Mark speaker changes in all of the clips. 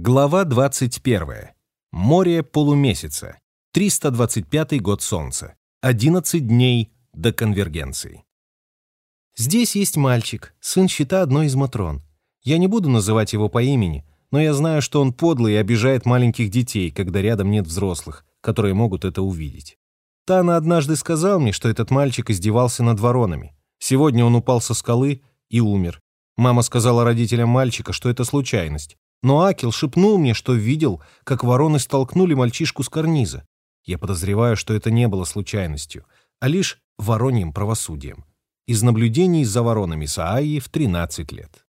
Speaker 1: Глава 21. Море полумесяца. 325 год Солнца. 11 дней до конвергенции. Здесь есть мальчик, сын щита одной из Матрон. Я не буду называть его по имени, но я знаю, что он подлый и обижает маленьких детей, когда рядом нет взрослых, которые могут это увидеть. Тана однажды сказал мне, что этот мальчик издевался над воронами. Сегодня он упал со скалы и умер. Мама сказала родителям мальчика, что это случайность. Но Акел шепнул мне, что видел, как вороны столкнули мальчишку с карниза. Я подозреваю, что это не было случайностью, а лишь вороньим правосудием. Из наблюдений за воронами Сааи в 13 лет.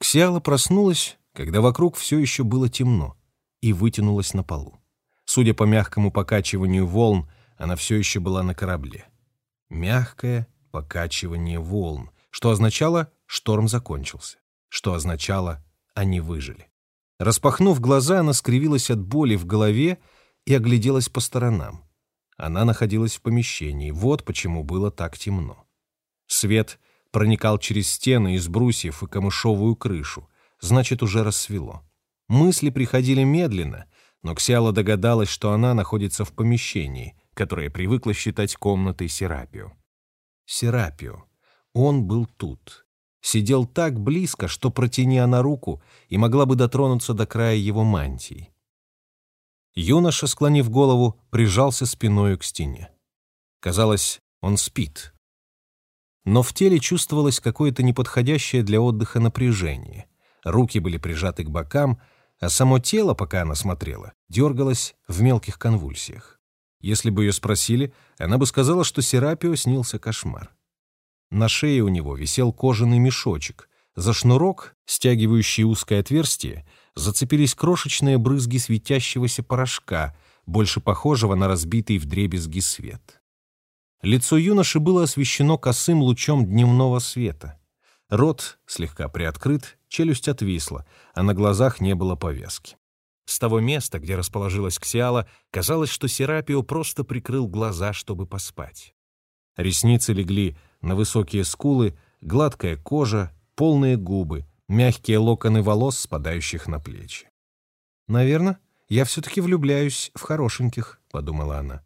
Speaker 1: Ксиала проснулась, когда вокруг все еще было темно, и вытянулась на полу. Судя по мягкому покачиванию волн, она все еще была на корабле. Мягкое покачивание волн, что означало, шторм закончился что означало «они выжили». Распахнув глаза, она скривилась от боли в голове и огляделась по сторонам. Она находилась в помещении, вот почему было так темно. Свет проникал через стены из брусьев и камышовую крышу, значит, уже рассвело. Мысли приходили медленно, но Ксиала догадалась, что она находится в помещении, которое привыкла считать комнатой Серапио. Серапио. Он был тут сидел так близко, что протяни она руку и могла бы дотронуться до края его мантии. Юноша, склонив голову, прижался спиною к стене. Казалось, он спит. Но в теле чувствовалось какое-то неподходящее для отдыха напряжение. Руки были прижаты к бокам, а само тело, пока она смотрела, дергалось в мелких конвульсиях. Если бы ее спросили, она бы сказала, что Серапио снился кошмар. На шее у него висел кожаный мешочек. За шнурок, стягивающий узкое отверстие, зацепились крошечные брызги светящегося порошка, больше похожего на разбитый вдребезги свет. Лицо юноши было освещено косым лучом дневного света. Рот слегка приоткрыт, челюсть отвисла, а на глазах не было повязки. С того места, где расположилась Ксиала, казалось, что Серапио просто прикрыл глаза, чтобы поспать. Ресницы легли на высокие скулы, гладкая кожа, полные губы, мягкие локоны волос, спадающих на плечи. «Наверное, я все-таки влюбляюсь в хорошеньких», — подумала она.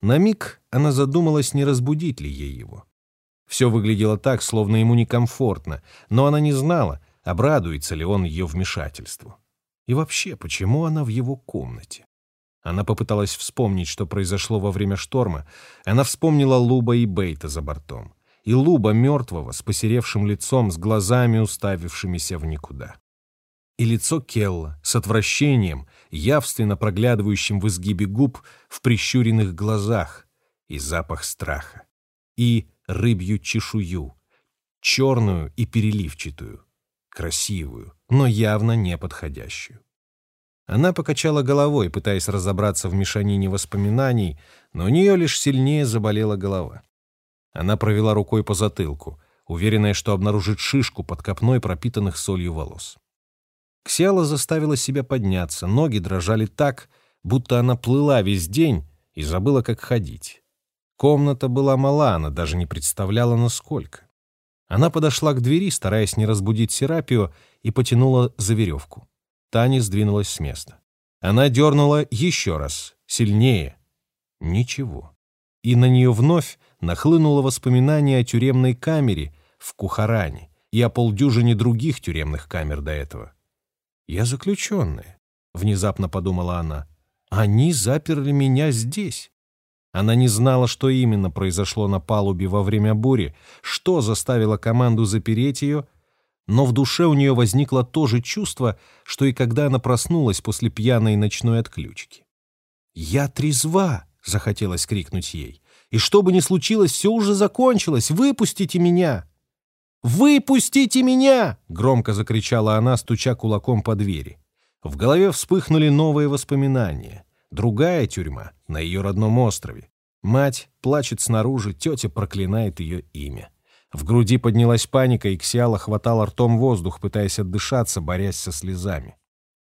Speaker 1: На миг она задумалась, не разбудить ли ей его. Все выглядело так, словно ему некомфортно, но она не знала, обрадуется ли он ее вмешательству. И вообще, почему она в его комнате? Она попыталась вспомнить, что произошло во время шторма. Она вспомнила Луба и Бейта за бортом. И Луба мертвого, с посеревшим лицом, с глазами, уставившимися в никуда. И лицо Келла с отвращением, явственно проглядывающим в изгибе губ, в прищуренных глазах. И запах страха. И рыбью чешую, черную и переливчатую, красивую, но явно не подходящую. Она покачала головой, пытаясь разобраться в мешанине воспоминаний, но у нее лишь сильнее заболела голова. Она провела рукой по затылку, уверенная, что обнаружит шишку под копной пропитанных солью волос. Ксиала заставила себя подняться, ноги дрожали так, будто она плыла весь день и забыла, как ходить. Комната была мала, она даже не представляла, насколько. Она подошла к двери, стараясь не разбудить Серапио, и потянула за веревку. Таня сдвинулась с места. Она дернула еще раз, сильнее. Ничего. И на нее вновь нахлынуло воспоминание о тюремной камере в Кухаране и о полдюжине других тюремных камер до этого. «Я заключенная», — внезапно подумала она. «Они заперли меня здесь». Она не знала, что именно произошло на палубе во время бури, что заставило команду запереть ее, но в душе у нее возникло то же чувство, что и когда она проснулась после пьяной ночной отключки. «Я трезва!» — захотелось крикнуть ей. «И что бы ни случилось, все уже закончилось! Выпустите меня!» «Выпустите меня!» — громко закричала она, стуча кулаком по двери. В голове вспыхнули новые воспоминания. Другая тюрьма на ее родном острове. Мать плачет снаружи, тетя проклинает ее имя. В груди поднялась паника, и Ксиала хватала ртом воздух, пытаясь отдышаться, борясь со слезами.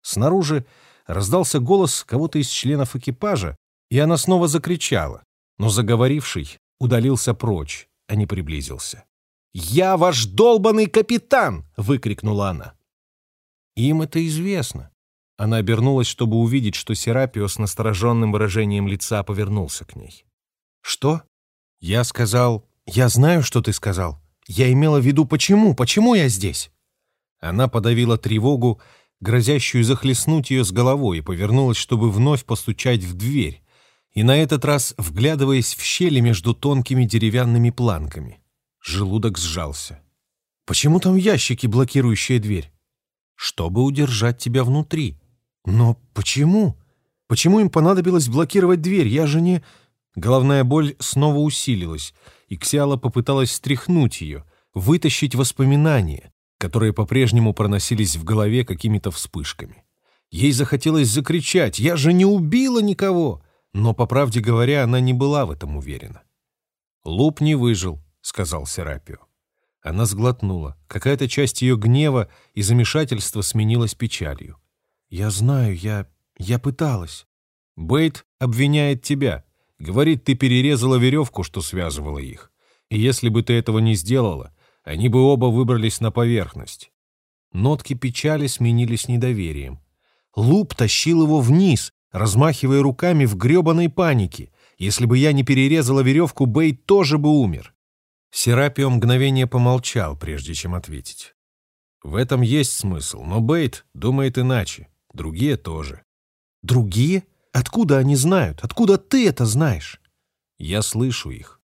Speaker 1: Снаружи раздался голос кого-то из членов экипажа, и она снова закричала, но заговоривший удалился прочь, а не приблизился. «Я ваш долбанный капитан!» — выкрикнула она. Им это известно. Она обернулась, чтобы увидеть, что Серапио с настороженным выражением лица повернулся к ней. «Что?» «Я сказал...» «Я знаю, что ты сказал. Я имела в виду, почему? Почему я здесь?» Она подавила тревогу, грозящую захлестнуть ее с головой, и повернулась, чтобы вновь постучать в дверь, и на этот раз вглядываясь в щели между тонкими деревянными планками. Желудок сжался. «Почему там ящики, блокирующие дверь?» «Чтобы удержать тебя внутри». «Но почему? Почему им понадобилось блокировать дверь? Я же не...» Головная боль снова усилилась, и Ксиала попыталась стряхнуть ее, вытащить воспоминания, которые по-прежнему проносились в голове какими-то вспышками. Ей захотелось закричать «Я же не убила никого!» Но, по правде говоря, она не была в этом уверена. «Луп не выжил», — сказал Серапио. Она сглотнула. Какая-то часть ее гнева и замешательства сменилась печалью. «Я знаю, я... я пыталась». «Бейт обвиняет тебя. Говорит, ты перерезала веревку, что связывала их. И если бы ты этого не сделала, они бы оба выбрались на поверхность». Нотки печали сменились недоверием. Луп тащил его вниз, размахивая руками в гребаной панике. Если бы я не перерезала веревку, Бейт тоже бы умер. Серапио мгновение помолчал, прежде чем ответить. В этом есть смысл, но Бейт думает иначе. Другие тоже. Другие? Откуда они знают? Откуда ты это знаешь? Я слышу их.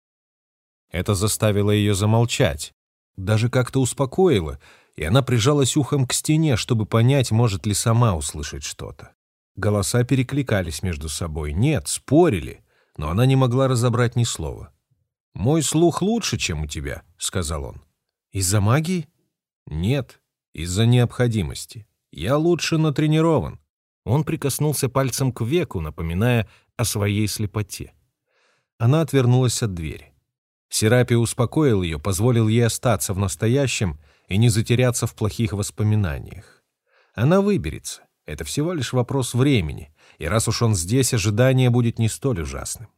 Speaker 1: Это заставило ее замолчать. Даже как-то успокоило, и она прижалась ухом к стене, чтобы понять, может ли сама услышать что-то. Голоса перекликались между собой. Нет, спорили, но она не могла разобрать ни слова. «Мой слух лучше, чем у тебя», — сказал он. «Из-за магии?» «Нет, из-за необходимости. Я лучше натренирован. Он прикоснулся пальцем к веку, напоминая о своей слепоте. Она отвернулась от двери. Серапи успокоил ее, позволил ей остаться в настоящем и не затеряться в плохих воспоминаниях. Она выберется. Это всего лишь вопрос времени, и раз уж он здесь, ожидание будет не столь ужасным.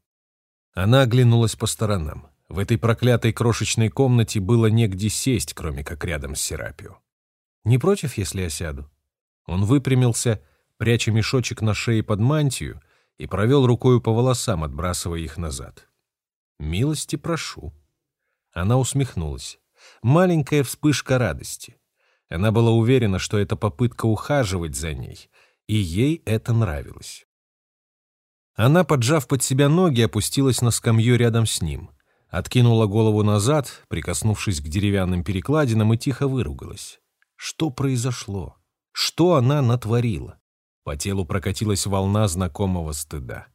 Speaker 1: Она оглянулась по сторонам. В этой проклятой крошечной комнате было негде сесть, кроме как рядом с Серапио. «Не против, если я сяду?» Он выпрямился, пряча мешочек на шее под мантию, и провел рукою по волосам, отбрасывая их назад. «Милости прошу». Она усмехнулась. Маленькая вспышка радости. Она была уверена, что это попытка ухаживать за ней, и ей это нравилось. Она, поджав под себя ноги, опустилась на скамью рядом с ним, откинула голову назад, прикоснувшись к деревянным перекладинам, и тихо выругалась. Что произошло? Что она натворила? По телу прокатилась волна знакомого стыда.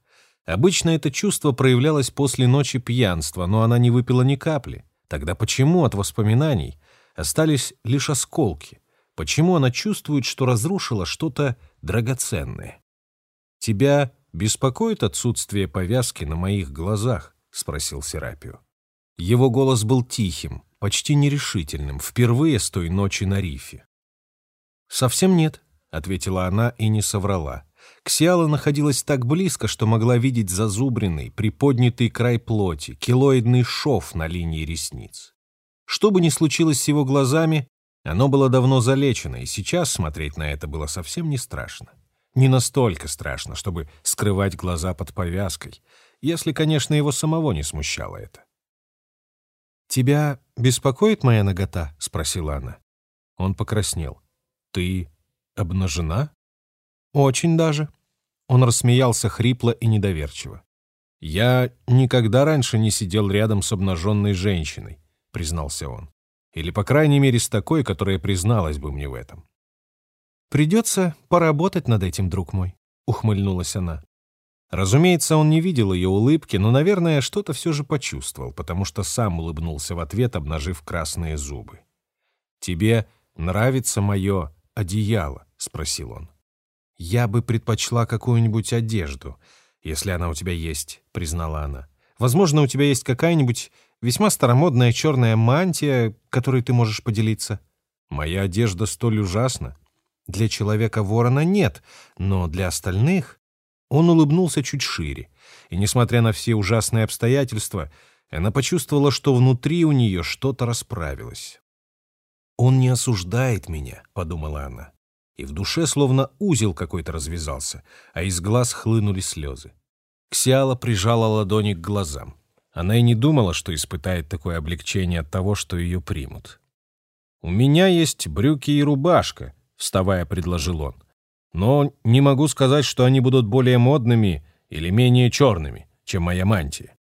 Speaker 1: Обычно это чувство проявлялось после ночи пьянства, но она не выпила ни капли. Тогда почему от воспоминаний остались лишь осколки? Почему она чувствует, что разрушила что-то драгоценное? «Тебя беспокоит отсутствие повязки на моих глазах?» — спросил Серапио. Его голос был тихим, почти нерешительным, впервые с той ночи на рифе. «Совсем нет», — ответила она и не соврала. Ксиала находилась так близко, что могла видеть зазубренный, приподнятый край плоти, килоидный шов на линии ресниц. Что бы ни случилось с его глазами, оно было давно залечено, и сейчас смотреть на это было совсем не страшно. Не настолько страшно, чтобы скрывать глаза под повязкой, если, конечно, его самого не смущало это. «Тебя беспокоит моя нагота?» — спросила она. Он покраснел. «Ты обнажена?» «Очень даже». Он рассмеялся хрипло и недоверчиво. «Я никогда раньше не сидел рядом с обнаженной женщиной», — признался он. «Или, по крайней мере, с такой, которая призналась бы мне в этом». «Придется поработать над этим, друг мой», — ухмыльнулась она. Разумеется, он не видел ее улыбки, но, наверное, что-то все же почувствовал, потому что сам улыбнулся в ответ, обнажив красные зубы. «Тебе нравится мое одеяло?» — спросил он. «Я бы предпочла какую-нибудь одежду, если она у тебя есть», — признала она. «Возможно, у тебя есть какая-нибудь весьма старомодная черная мантия, которой ты можешь поделиться». «Моя одежда столь ужасна». «Для человека-ворона нет, но для остальных...» Он улыбнулся чуть шире, и, несмотря на все ужасные обстоятельства, она почувствовала, что внутри у нее что-то расправилось. «Он не осуждает меня», — подумала она. И в душе словно узел какой-то развязался, а из глаз хлынули слезы. Ксиала прижала ладони к глазам. Она и не думала, что испытает такое облегчение от того, что ее примут. «У меня есть брюки и рубашка», — вставая, предложил он. «Но не могу сказать, что они будут более модными или менее черными, чем моя мантия».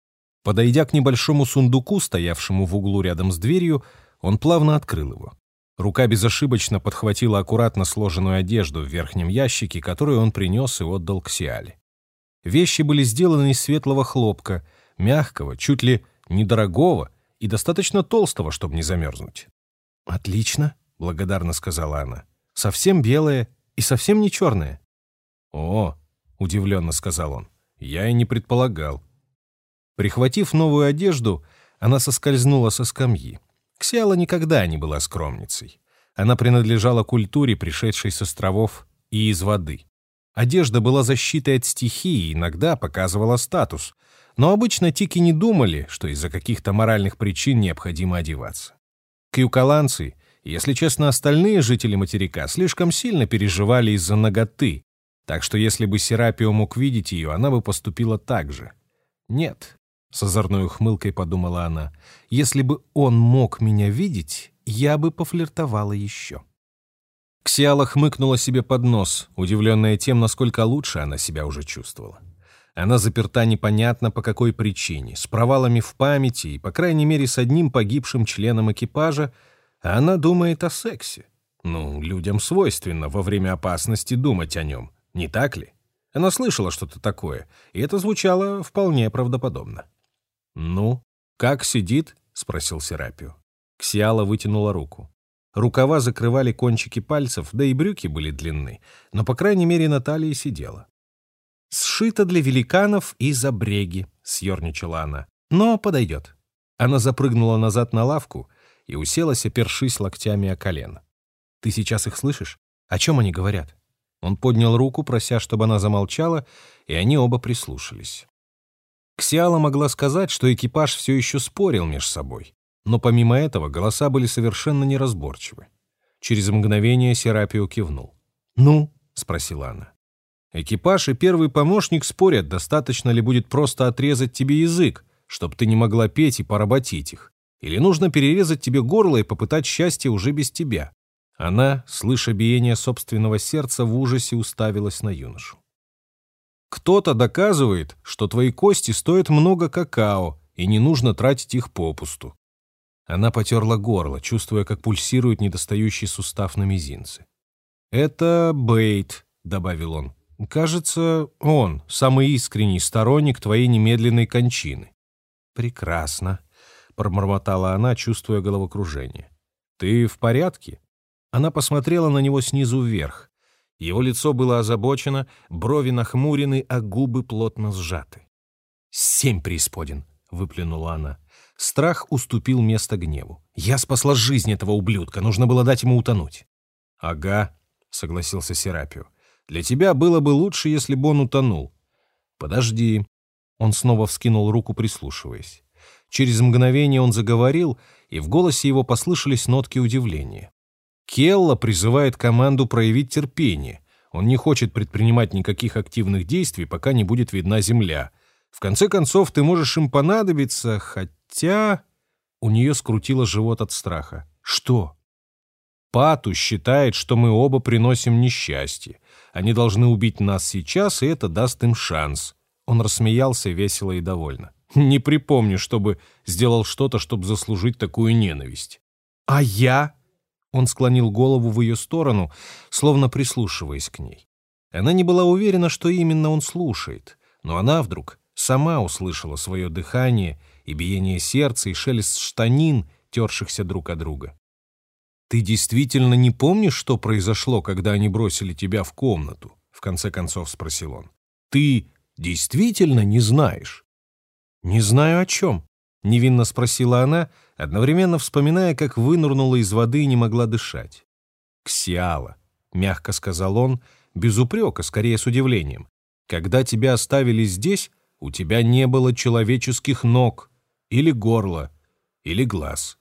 Speaker 1: Подойдя к небольшому сундуку, стоявшему в углу рядом с дверью, он плавно открыл его. Рука безошибочно подхватила аккуратно сложенную одежду в верхнем ящике, которую он принес и отдал к. Вещи были сделаны из светлого хлопка, мягкого, чуть ли недорогого и достаточно толстого, чтобы не замерзнуть. «Отлично», — благодарно сказала она. «Совсем белое и совсем не черное». «О», — удивленно сказал он, — «я и не предполагал». Прихватив новую одежду, она соскользнула со скамьи. Ксиала никогда не была скромницей. Она принадлежала культуре, пришедшей с островов и из воды. Одежда была защитой от стихии и иногда показывала статус, но обычно тики не думали, что из-за каких-то моральных причин необходимо одеваться. Кьюкаланцы, если честно, остальные жители материка слишком сильно переживали из-за ноготы, так что если бы Серапио мог видеть ее, она бы поступила так же. Нет, с озорной ухмылкой подумала она, если бы он мог меня видеть, я бы пофлиртовала еще. Ксиала хмыкнула себе под нос, удивленная тем, насколько лучше она себя уже чувствовала. Она заперта непонятно по какой причине, с провалами в памяти и, по крайней мере, с одним погибшим членом экипажа, а она думает о сексе. Ну, людям свойственно во время опасности думать о нем, не так ли? Она слышала что-то такое, и это звучало вполне правдоподобно. «Ну, как сидит?» — спросил Серапио. Ксиала вытянула руку. Рукава закрывали кончики пальцев, да и брюки были длинны, но, по крайней мере, на талии сидела. «Сшито для великанов и за бреги», — съерничала она. «Но подойдет». Она запрыгнула назад на лавку и уселась, опершись локтями о колено. «Ты сейчас их слышишь? О чем они говорят?» Он поднял руку, прося, чтобы она замолчала, и они оба прислушались. Ксиала могла сказать, что экипаж все еще спорил между собой но помимо этого голоса были совершенно неразборчивы. Через мгновение Серапио кивнул. «Ну?» — спросила она. «Экипаж и первый помощник спорят, достаточно ли будет просто отрезать тебе язык, чтобы ты не могла петь и поработить их, или нужно перерезать тебе горло и попытать счастье уже без тебя». Она, слыша биение собственного сердца, в ужасе уставилась на юношу. «Кто-то доказывает, что твои кости стоят много какао, и не нужно тратить их попусту. Она потерла горло, чувствуя, как пульсирует недостающий сустав на мизинце. «Это Бейт», — добавил он. «Кажется, он самый искренний сторонник твоей немедленной кончины». «Прекрасно», — промормотала она, чувствуя головокружение. «Ты в порядке?» Она посмотрела на него снизу вверх. Его лицо было озабочено, брови нахмурены, а губы плотно сжаты. «Семь преисподин», — выплюнула она. Страх уступил место гневу. «Я спасла жизнь этого ублюдка, нужно было дать ему утонуть». «Ага», — согласился Серапио. «Для тебя было бы лучше, если бы он утонул». «Подожди». Он снова вскинул руку, прислушиваясь. Через мгновение он заговорил, и в голосе его послышались нотки удивления. Келла призывает команду проявить терпение. Он не хочет предпринимать никаких активных действий, пока не будет видна земля. В конце концов, ты можешь им понадобиться, хотя...» У нее скрутило живот от страха. «Что?» «Пату считает, что мы оба приносим несчастье. Они должны убить нас сейчас, и это даст им шанс». Он рассмеялся весело и довольно. «Не припомню, чтобы сделал что-то, чтобы заслужить такую ненависть». «А я?» Он склонил голову в ее сторону, словно прислушиваясь к ней. Она не была уверена, что именно он слушает, но она вдруг сама услышала свое дыхание и биение сердца и шелест штанин, тершихся друг о друга. «Ты действительно не помнишь, что произошло, когда они бросили тебя в комнату?» — в конце концов спросил он. «Ты действительно не знаешь?» «Не знаю о чем», — невинно спросила она, одновременно вспоминая, как вынурнула из воды и не могла дышать. «Ксиала», — мягко сказал он, без упрека, скорее с удивлением. «Когда тебя оставили здесь, у тебя не было человеческих ног, или горла, или глаз.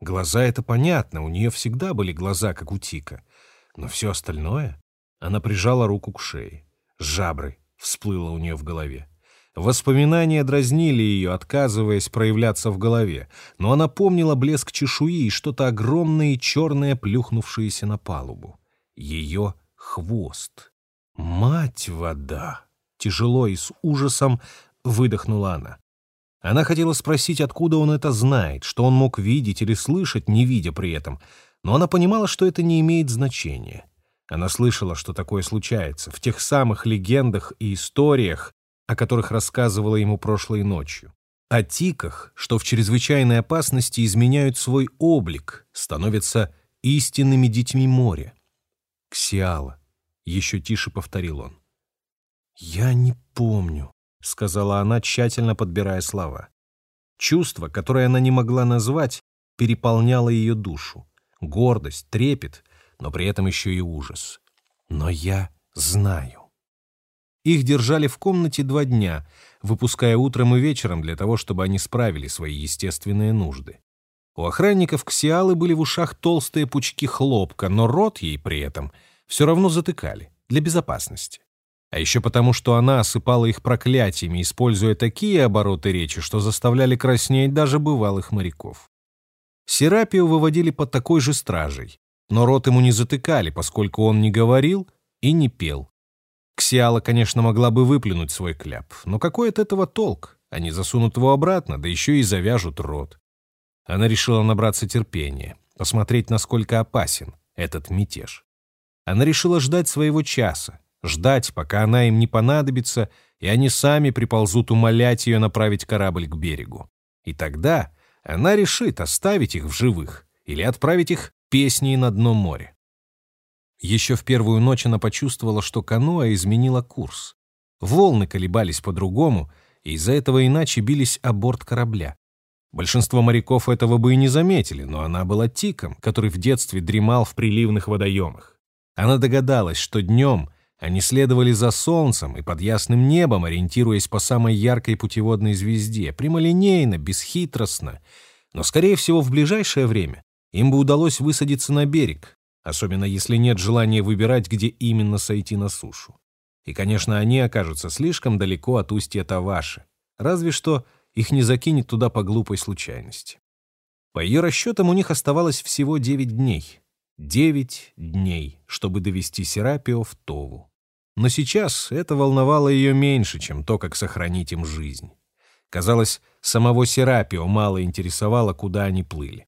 Speaker 1: Глаза — это понятно, у нее всегда были глаза, как у Тика. Но все остальное... Она прижала руку к шее. Жабры всплыло у нее в голове. Воспоминания дразнили ее, отказываясь проявляться в голове, но она помнила блеск чешуи и что-то огромное и черное, плюхнувшееся на палубу. Ее хвост. «Мать вода!» Тяжело и с ужасом выдохнула она. Она хотела спросить, откуда он это знает, что он мог видеть или слышать, не видя при этом, но она понимала, что это не имеет значения. Она слышала, что такое случается, в тех самых легендах и историях, о которых рассказывала ему прошлой ночью. О тиках, что в чрезвычайной опасности изменяют свой облик, становятся истинными детьми моря. «Ксиала», — еще тише повторил он. «Я не помню», — сказала она, тщательно подбирая слова. Чувство, которое она не могла назвать, переполняло ее душу. Гордость, трепет, но при этом еще и ужас. Но я знаю. Их держали в комнате два дня, выпуская утром и вечером для того, чтобы они справили свои естественные нужды. У охранников Ксиалы были в ушах толстые пучки хлопка, но рот ей при этом все равно затыкали, для безопасности. А еще потому, что она осыпала их проклятиями, используя такие обороты речи, что заставляли краснеть даже бывалых моряков. Серапию выводили под такой же стражей, но рот ему не затыкали, поскольку он не говорил и не пел. Ксиала, конечно, могла бы выплюнуть свой кляп, но какой от этого толк? Они засунут его обратно, да еще и завяжут рот. Она решила набраться терпения, посмотреть, насколько опасен этот мятеж. Она решила ждать своего часа, ждать, пока она им не понадобится, и они сами приползут умолять ее направить корабль к берегу. И тогда она решит оставить их в живых или отправить их песней на дно моря. Еще в первую ночь она почувствовала, что каноэ изменила курс. Волны колебались по-другому, и из-за этого иначе бились о борт корабля. Большинство моряков этого бы и не заметили, но она была тиком, который в детстве дремал в приливных водоемах. Она догадалась, что днем они следовали за солнцем и под ясным небом, ориентируясь по самой яркой путеводной звезде, прямолинейно, бесхитростно. Но, скорее всего, в ближайшее время им бы удалось высадиться на берег, особенно если нет желания выбирать, где именно сойти на сушу. И, конечно, они окажутся слишком далеко от устья Таваши, разве что их не закинет туда по глупой случайности. По ее расчетам, у них оставалось всего девять дней. Девять дней, чтобы довести Серапио в Тову. Но сейчас это волновало ее меньше, чем то, как сохранить им жизнь. Казалось, самого Серапио мало интересовало, куда они плыли.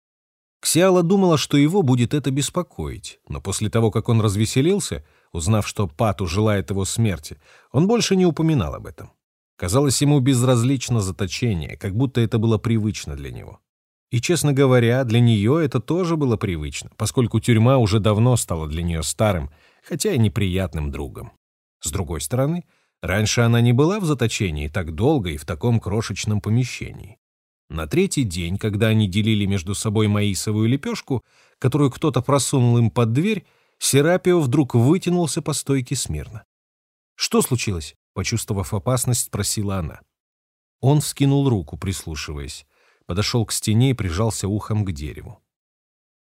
Speaker 1: Ксиала думала, что его будет это беспокоить, но после того, как он развеселился, узнав, что Пату желает его смерти, он больше не упоминал об этом. Казалось ему безразлично заточение, как будто это было привычно для него. И, честно говоря, для нее это тоже было привычно, поскольку тюрьма уже давно стала для нее старым, хотя и неприятным другом. С другой стороны, раньше она не была в заточении так долго и в таком крошечном помещении. На третий день, когда они делили между собой маисовую лепешку, которую кто-то просунул им под дверь, Серапио вдруг вытянулся по стойке смирно. «Что случилось?» — почувствовав опасность, спросила она. Он вскинул руку, прислушиваясь, подошел к стене и прижался ухом к дереву.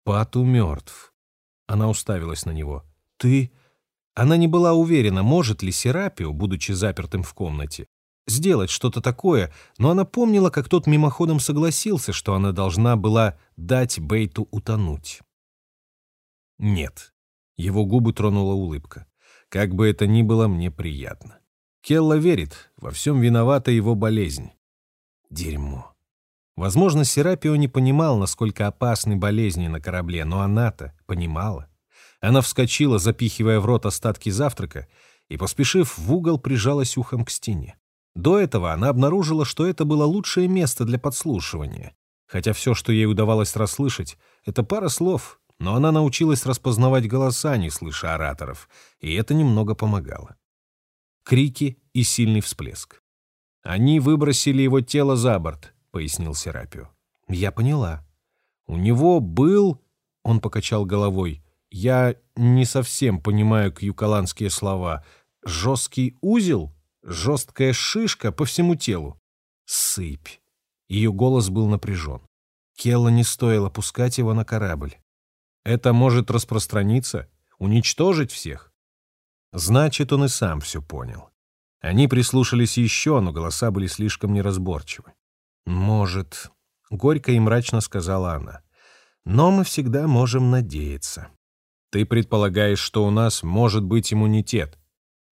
Speaker 1: «Пату мертв». Она уставилась на него. «Ты...» Она не была уверена, может ли Серапио, будучи запертым в комнате, сделать что-то такое, но она помнила, как тот мимоходом согласился, что она должна была дать Бейту утонуть. Нет. Его губы тронула улыбка. Как бы это ни было, мне приятно. Келла верит, во всем виновата его болезнь. Дерьмо. Возможно, Серапио не понимал, насколько опасны болезни на корабле, но она-то понимала. Она вскочила, запихивая в рот остатки завтрака, и, поспешив в угол, прижалась ухом к стене. До этого она обнаружила, что это было лучшее место для подслушивания. Хотя все, что ей удавалось расслышать, это пара слов, но она научилась распознавать голоса, не слыша ораторов, и это немного помогало. Крики и сильный всплеск. «Они выбросили его тело за борт», — пояснил Серапио. «Я поняла. У него был...» — он покачал головой. «Я не совсем понимаю кьюкаланские слова. Жесткий узел?» Жесткая шишка по всему телу. Сыпь. Ее голос был напряжен. Келла не стоило пускать его на корабль. Это может распространиться, Уничтожить всех? Значит, он и сам все понял. Они прислушались еще, но голоса были слишком неразборчивы. «Может...» — горько и мрачно сказала она. «Но мы всегда можем надеяться». «Ты предполагаешь, что у нас может быть иммунитет?»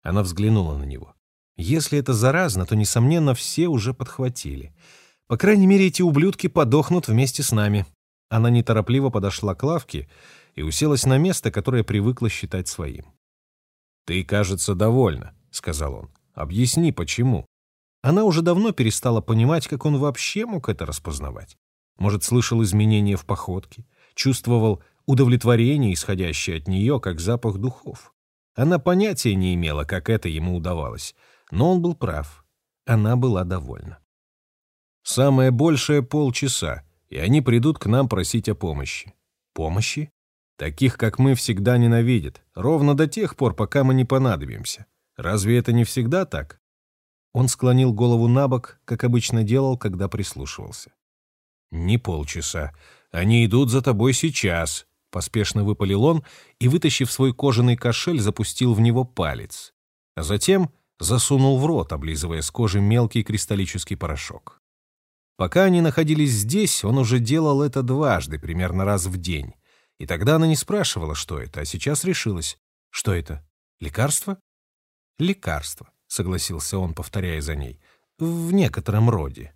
Speaker 1: Она взглянула на него. «Если это заразно, то, несомненно, все уже подхватили. По крайней мере, эти ублюдки подохнут вместе с нами». Она неторопливо подошла к лавке и уселась на место, которое привыкла считать своим. «Ты, кажется, довольна», — сказал он. «Объясни, почему». Она уже давно перестала понимать, как он вообще мог это распознавать. Может, слышал изменения в походке, чувствовал удовлетворение, исходящее от нее, как запах духов. Она понятия не имела, как это ему удавалось, но он был прав. Она была довольна. «Самое большее полчаса, и они придут к нам просить о помощи». «Помощи?» «Таких, как мы, всегда ненавидят, ровно до тех пор, пока мы не понадобимся. Разве это не всегда так?» Он склонил голову на бок, как обычно делал, когда прислушивался. «Не полчаса. Они идут за тобой сейчас», — поспешно выпалил он и, вытащив свой кожаный кошель, запустил в него палец. А затем засунул в рот, облизывая с кожи мелкий кристаллический порошок. Пока они находились здесь, он уже делал это дважды, примерно раз в день. И тогда она не спрашивала, что это, а сейчас решилась. Что это? Лекарство? Лекарство, согласился он, повторяя за ней. В некотором роде.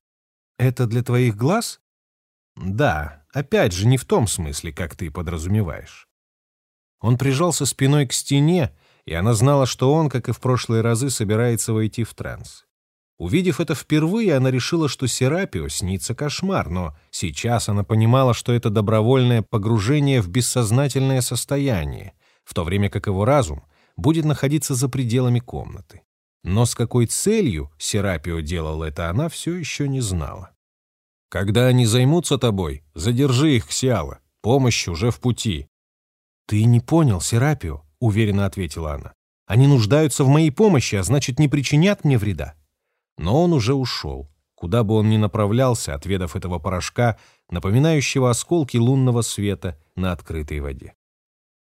Speaker 1: Это для твоих глаз? Да, опять же, не в том смысле, как ты подразумеваешь. Он прижался спиной к стене, и она знала, что он, как и в прошлые разы, собирается войти в транс. Увидев это впервые, она решила, что Серапио снится кошмар, но сейчас она понимала, что это добровольное погружение в бессознательное состояние, в то время как его разум будет находиться за пределами комнаты. Но с какой целью Серапио делал это, она все еще не знала. Когда они займутся тобой, задержи их, Ксиала. Помощь уже в пути. Ты не понял, Серапио, уверенно ответила она. Они нуждаются в моей помощи, а значит, не причинят мне вреда. Но он уже ушел. Куда бы он ни направлялся, отведав этого порошка, напоминающего осколки лунного света на открытой воде.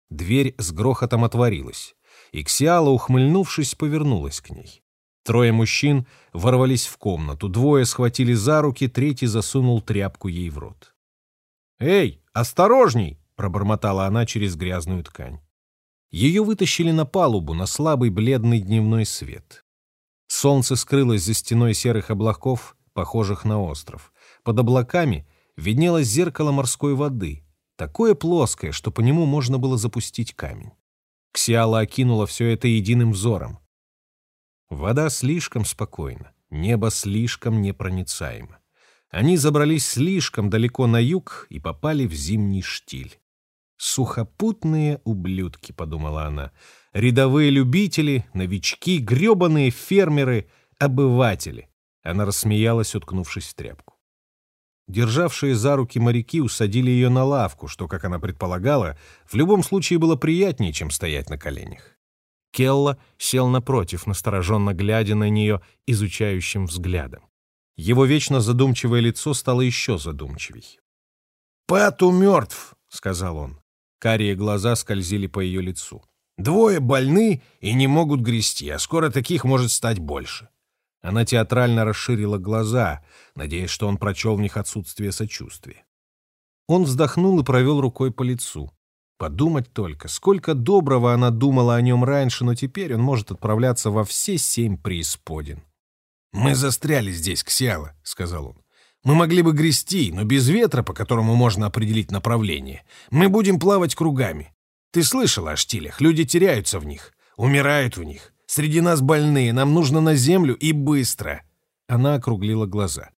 Speaker 1: Дверь с грохотом отворилась, и Ксиала, ухмыльнувшись, повернулась к ней. Трое мужчин ворвались в комнату, двое схватили за руки, третий засунул тряпку ей в рот. «Эй, осторожней!» — пробормотала она через грязную ткань. Ее вытащили на палубу, на слабый бледный дневной свет. Солнце скрылось за стеной серых облаков, похожих на остров. Под облаками виднелось зеркало морской воды, такое плоское, что по нему можно было запустить камень. Ксиала окинула все это единым взором. Вода слишком спокойна, небо слишком непроницаемо. Они забрались слишком далеко на юг и попали в зимний штиль. «Сухопутные ублюдки», — подумала она, — «рядовые любители, новички, гребаные фермеры, обыватели». Она рассмеялась, уткнувшись в тряпку. Державшие за руки моряки усадили ее на лавку, что, как она предполагала, в любом случае было приятнее, чем стоять на коленях. Келла сел напротив, настороженно глядя на нее изучающим взглядом. Его вечно задумчивое лицо стало еще задумчивей. «Пату мертв», — сказал он. Карие глаза скользили по ее лицу. «Двое больны и не могут грести, а скоро таких может стать больше». Она театрально расширила глаза, надеясь, что он прочел в них отсутствие сочувствия. Он вздохнул и провел рукой по лицу. Подумать только, сколько доброго она думала о нем раньше, но теперь он может отправляться во все семь преисподин. «Мы застряли здесь, Ксиала», — сказал он. «Мы могли бы грести, но без ветра, по которому можно определить направление. Мы будем плавать кругами. Ты слышала о штилях? Люди теряются в них, умирают в них. Среди нас больные, нам нужно на землю и быстро». Она округлила глаза.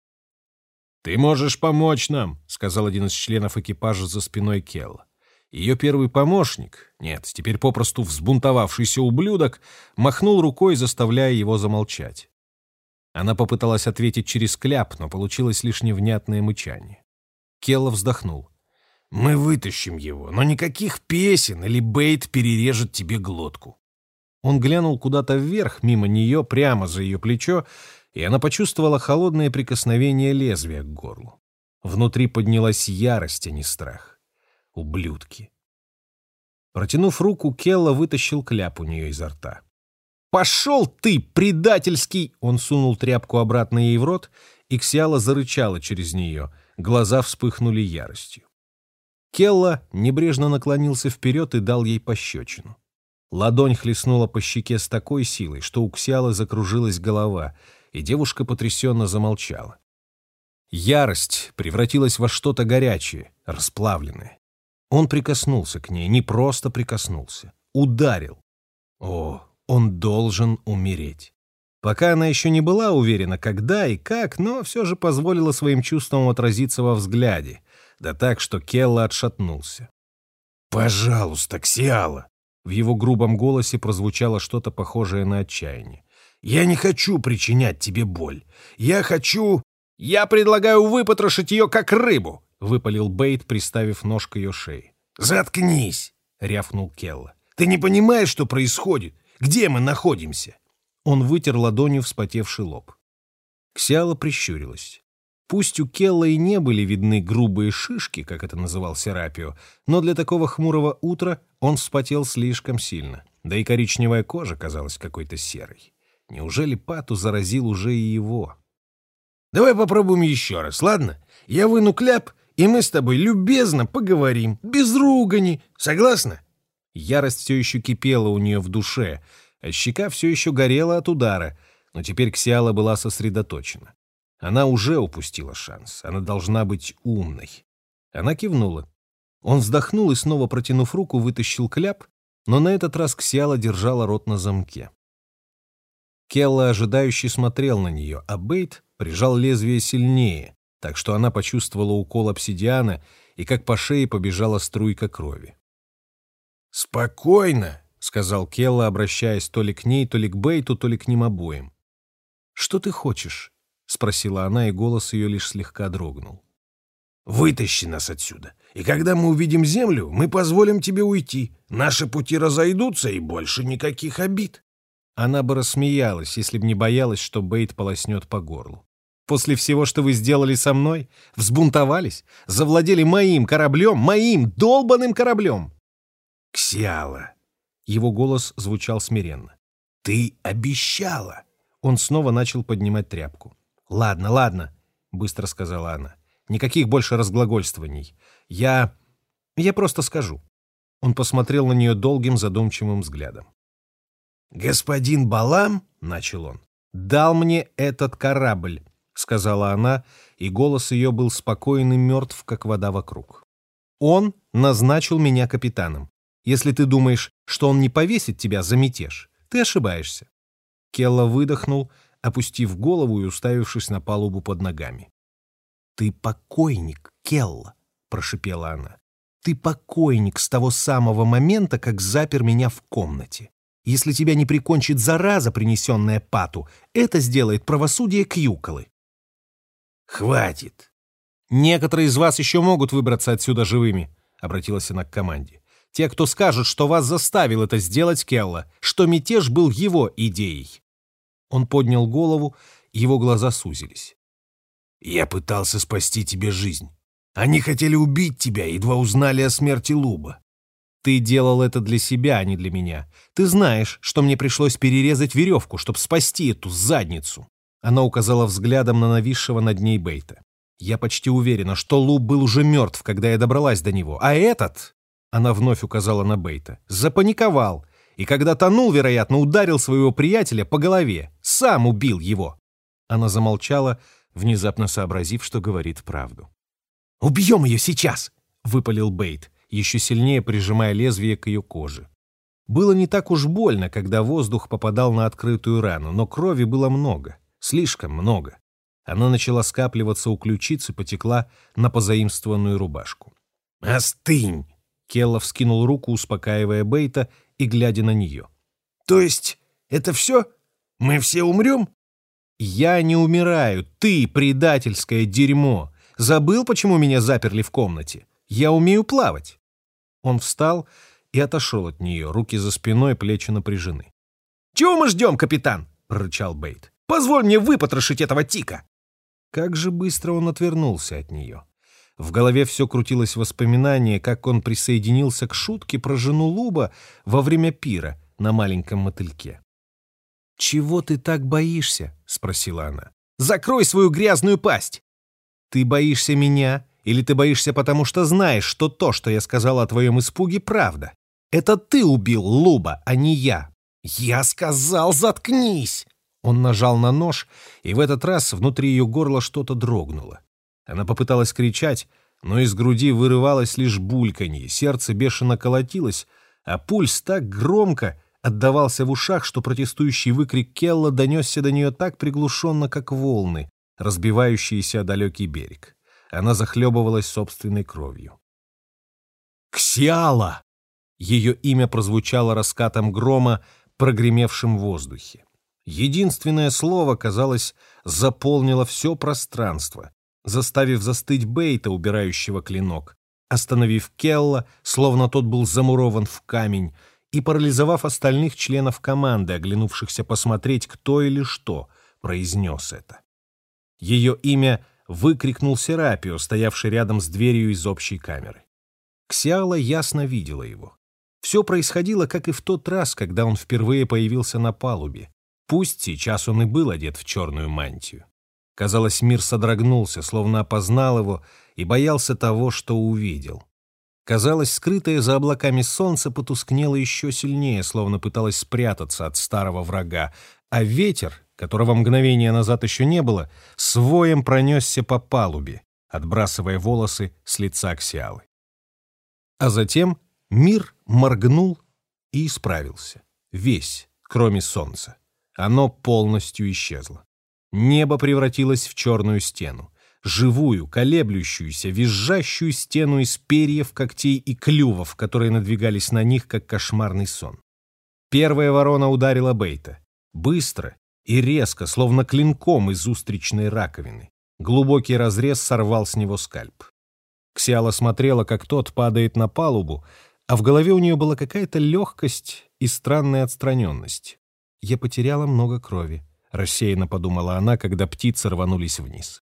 Speaker 1: «Ты можешь помочь нам», — сказал один из членов экипажа за спиной Келла. Ее первый помощник, нет, теперь попросту взбунтовавшийся ублюдок, махнул рукой, заставляя его замолчать. Она попыталась ответить через кляп, но получилось лишь невнятное мычание. Келла вздохнул. «Мы вытащим его, но никаких песен или бейт перережет тебе глотку». Он глянул куда-то вверх, мимо нее, прямо за ее плечо, и она почувствовала холодное прикосновение лезвия к горлу. Внутри поднялась ярость, а не страх ублюдки. Протянув руку, Келла вытащил кляп у нее изо рта. «Пошел ты, предательский!» Он сунул тряпку обратно ей в рот, и Ксиала зарычала через нее. Глаза вспыхнули яростью. Келла небрежно наклонился вперед и дал ей пощечину. Ладонь хлестнула по щеке с такой силой, что у Ксиалы закружилась голова, и девушка потрясенно замолчала. Ярость превратилась во что-то горячее, расплавленное. Он прикоснулся к ней, не просто прикоснулся, ударил. О, он должен умереть. Пока она еще не была уверена, когда и как, но все же позволила своим чувствам отразиться во взгляде, да так, что Келла отшатнулся. «Пожалуйста, Ксиала!» В его грубом голосе прозвучало что-то похожее на отчаяние. «Я не хочу причинять тебе боль. Я хочу...» «Я предлагаю выпотрошить ее, как рыбу!» — выпалил Бейт, приставив нож к ее шее. «Заткнись!» — рявкнул Келла. «Ты не понимаешь, что происходит? Где мы находимся?» Он вытер ладонью вспотевший лоб. Ксиала прищурилась. Пусть у Келла и не были видны грубые шишки, как это называл Серапио, но для такого хмурого утра он вспотел слишком сильно, да и коричневая кожа казалась какой-то серой. Неужели Пату заразил уже и его? «Давай попробуем еще раз, ладно? Я выну кляп, и мы с тобой любезно поговорим, без ругани. Согласна?» Ярость все еще кипела у нее в душе, а щека все еще горела от удара, но теперь Ксиала была сосредоточена. Она уже упустила шанс, она должна быть умной. Она кивнула. Он вздохнул и, снова протянув руку, вытащил кляп, но на этот раз Ксиала держала рот на замке. Келла ожидающе смотрел на нее, а Бейт прижал лезвие сильнее, так что она почувствовала укол обсидиана и как по шее побежала струйка крови. «Спокойно», — сказал Келла, обращаясь то ли к ней, то ли к Бейту, то ли к ним обоим. «Что ты хочешь?» — спросила она, и голос ее лишь слегка дрогнул. «Вытащи нас отсюда, и когда мы увидим землю, мы позволим тебе уйти. Наши пути разойдутся, и больше никаких обид». Она бы рассмеялась, если бы не боялась, что Бейт полоснет по горлу. «После всего, что вы сделали со мной, взбунтовались, завладели моим кораблем, моим долбанным кораблем!» «Ксиала!» Его голос звучал смиренно. «Ты обещала!» Он снова начал поднимать тряпку. «Ладно, ладно», — быстро сказала она. «Никаких больше разглагольствований. Я... я просто скажу». Он посмотрел на нее долгим задумчивым взглядом. «Господин Балам», — начал он, — «дал мне этот корабль», — сказала она, и голос ее был спокойный, мертв, как вода вокруг. «Он назначил меня капитаном. Если ты думаешь, что он не повесит тебя за мятеж, ты ошибаешься. Келла выдохнул, опустив голову и уставившись на палубу под ногами. «Ты покойник, Келла», — прошипела она. «Ты покойник с того самого момента, как запер меня в комнате. Если тебя не прикончит зараза, принесенная Пату, это сделает правосудие Кьюколы». «Хватит!» «Некоторые из вас еще могут выбраться отсюда живыми», — обратилась она к команде. Те, кто скажет, что вас заставил это сделать Келла, что мятеж был его идеей. Он поднял голову, его глаза сузились. «Я пытался спасти тебе жизнь. Они хотели убить тебя, едва узнали о смерти Луба. Ты делал это для себя, а не для меня. Ты знаешь, что мне пришлось перерезать веревку, чтобы спасти эту задницу». Она указала взглядом на нависшего над ней Бейта. «Я почти уверена, что Луб был уже мертв, когда я добралась до него, а этот она вновь указала на Бейта. Запаниковал. И когда тонул, вероятно, ударил своего приятеля по голове. Сам убил его. Она замолчала, внезапно сообразив, что говорит правду. «Убьем ее сейчас!» — выпалил Бейт, еще сильнее прижимая лезвие к ее коже. Было не так уж больно, когда воздух попадал на открытую рану, но крови было много, слишком много. Она начала скапливаться у ключицы, потекла на позаимствованную рубашку. «Остынь!» Келла вскинул руку, успокаивая Бейта и глядя на нее. «То есть это все? Мы все умрем?» «Я не умираю. Ты предательское дерьмо. Забыл, почему меня заперли в комнате? Я умею плавать». Он встал и отошел от нее, руки за спиной, плечи напряжены. «Чего мы ждем, капитан?» — прорычал Бейт. «Позволь мне выпотрошить этого тика!» Как же быстро он отвернулся от нее. В голове все крутилось воспоминание, как он присоединился к шутке про жену Луба во время пира на маленьком мотыльке. «Чего ты так боишься?» — спросила она. «Закрой свою грязную пасть!» «Ты боишься меня, или ты боишься потому, что знаешь, что то, что я сказала о твоем испуге, правда? Это ты убил Луба, а не я!» «Я сказал, заткнись!» Он нажал на нож, и в этот раз внутри ее горла что-то дрогнуло. Она попыталась кричать, но из груди вырывалось лишь бульканье, сердце бешено колотилось, а пульс так громко отдавался в ушах, что протестующий выкрик Келла донесся до нее так приглушенно, как волны, разбивающиеся о далекий берег. Она захлебывалась собственной кровью. «Ксиала!» Ее имя прозвучало раскатом грома, прогремевшим в воздухе. Единственное слово, казалось, заполнило все пространство, заставив застыть Бейта, убирающего клинок, остановив Келла, словно тот был замурован в камень, и парализовав остальных членов команды, оглянувшихся посмотреть, кто или что произнес это. Ее имя выкрикнул Серапио, стоявший рядом с дверью из общей камеры. Ксиала ясно видела его. Все происходило, как и в тот раз, когда он впервые появился на палубе. Пусть сейчас он и был одет в черную мантию. Казалось, мир содрогнулся, словно опознал его и боялся того, что увидел. Казалось, скрытое за облаками солнце потускнело еще сильнее, словно пыталось спрятаться от старого врага, а ветер, которого мгновение назад еще не было, с воем пронесся по палубе, отбрасывая волосы с лица Ксиалы. А затем мир моргнул и исправился. Весь, кроме солнца. Оно полностью исчезло. Небо превратилось в черную стену. Живую, колеблющуюся, визжащую стену из перьев, когтей и клювов, которые надвигались на них, как кошмарный сон. Первая ворона ударила Бейта. Быстро и резко, словно клинком из устричной раковины. Глубокий разрез сорвал с него скальп. Ксиала смотрела, как тот падает на палубу, а в голове у нее была какая-то легкость и странная отстраненность. Я потеряла много крови рассеянно подумала она, когда птицы рванулись вниз.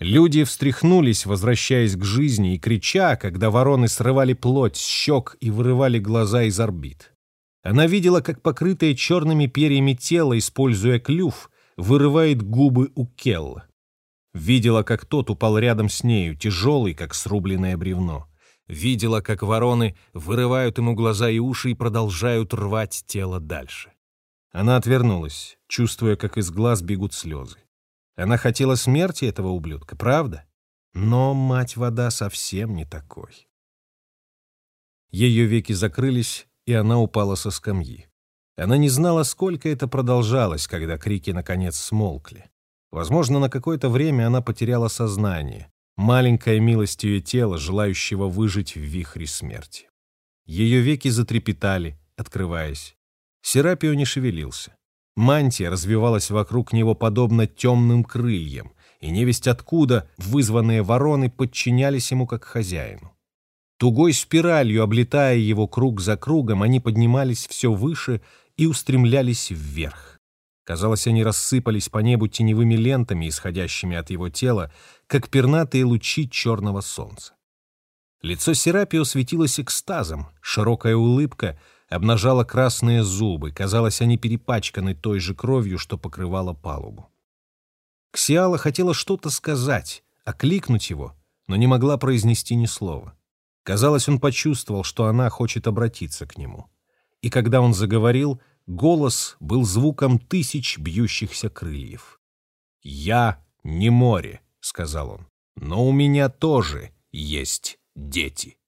Speaker 1: Люди встряхнулись, возвращаясь к жизни, и крича, когда вороны срывали плоть с щек и вырывали глаза из орбит. Она видела, как покрытое черными перьями тело, используя клюв, вырывает губы у Келла. Видела, как тот упал рядом с нею, тяжелый, как срубленное бревно. Видела, как вороны вырывают ему глаза и уши и продолжают рвать тело дальше. Она отвернулась, чувствуя, как из глаз бегут слезы. Она хотела смерти этого ублюдка, правда? Но мать-вода совсем не такой. Ее веки закрылись, и она упала со скамьи. Она не знала, сколько это продолжалось, когда крики наконец смолкли. Возможно, на какое-то время она потеряла сознание, маленькая милость ее тела, желающего выжить в вихре смерти. Ее веки затрепетали, открываясь. Серапио не шевелился. Мантия развивалась вокруг него подобно темным крыльям, и невесть откуда вызванные вороны подчинялись ему как хозяину. Тугой спиралью, облетая его круг за кругом, они поднимались все выше и устремлялись вверх. Казалось, они рассыпались по небу теневыми лентами, исходящими от его тела, как пернатые лучи черного солнца. Лицо Серапио светилось экстазом, широкая улыбка — обнажала красные зубы, казалось, они перепачканы той же кровью, что покрывала палубу. Ксиала хотела что-то сказать, окликнуть его, но не могла произнести ни слова. Казалось, он почувствовал, что она хочет обратиться к нему. И когда он заговорил, голос был звуком тысяч бьющихся крыльев. «Я не море», — сказал он, — «но у меня тоже есть дети».